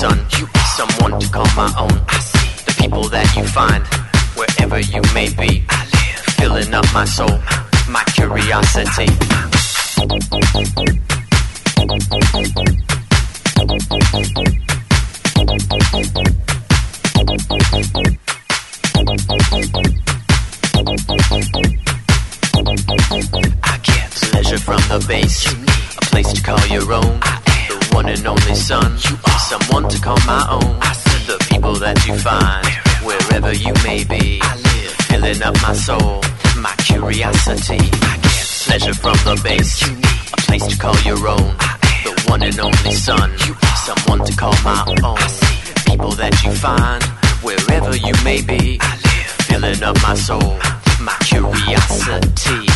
son. You are someone to call my own. I see the people that you find wherever you may be. I live filling up my soul, my curiosity. I get pleasure from the base. A place to call your own. I one and only son. You are someone to call my own. I see the people that you find wherever you may be. I live filling up my soul, my curiosity. I get pleasure from the base. You need a place to call your own. I am the one and only son. You are someone to call my own. I see people that you find wherever you may be. I live filling up my soul, my curiosity.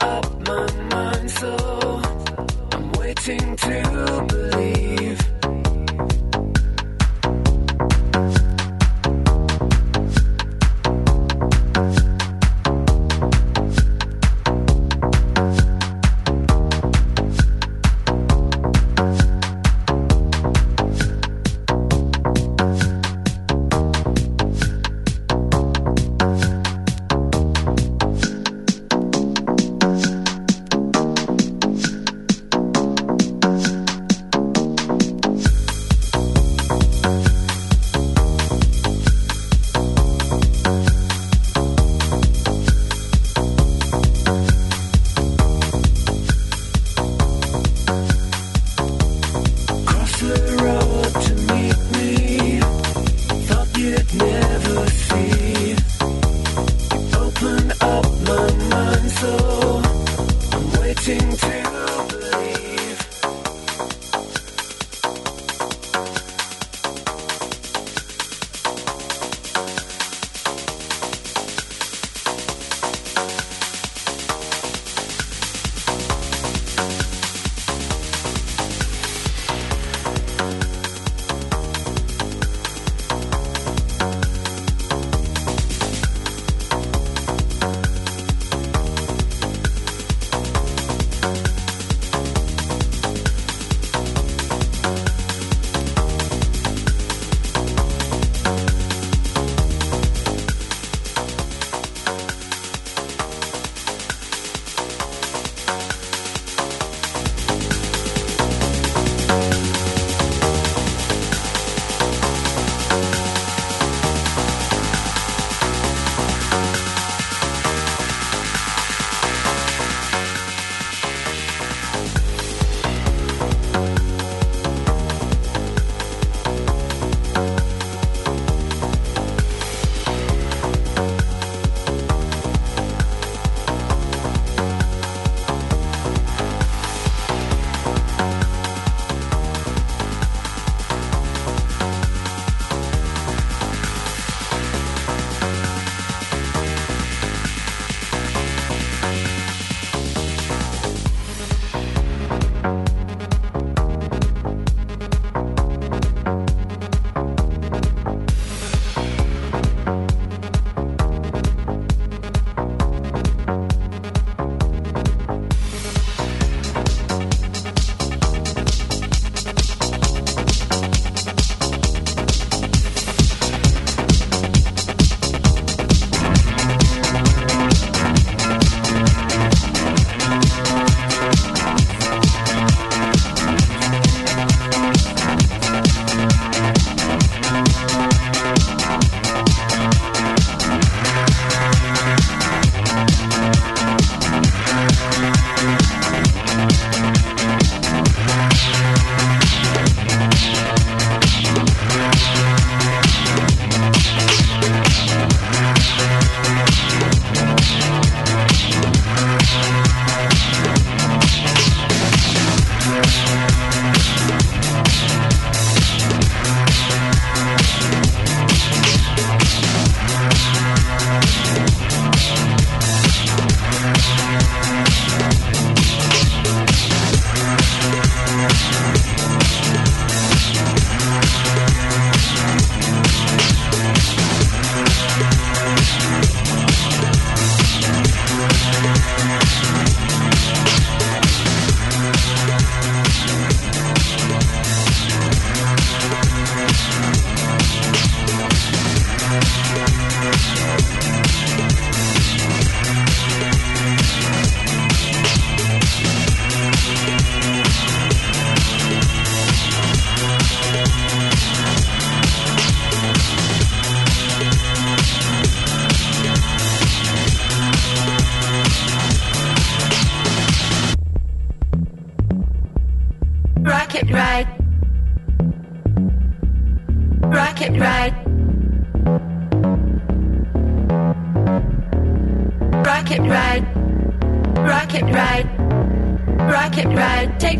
up my mind, so I'm waiting to believe.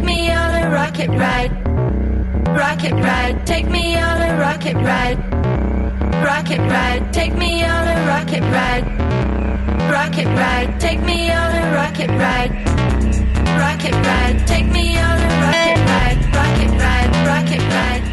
me on a rocket ride. Rocket ride, take me on a rocket ride. Rocket ride, take me on a rocket ride. Rocket ride, take me on a rocket ride. Rocket ride, take me on a rocket ride. Rocket ride, rocket ride.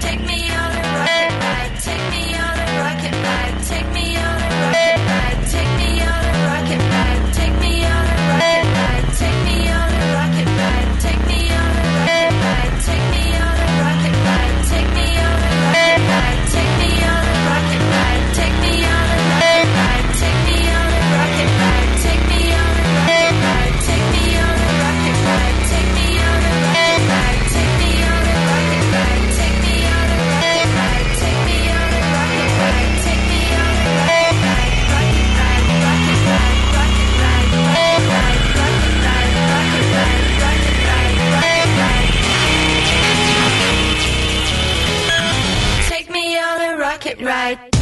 right.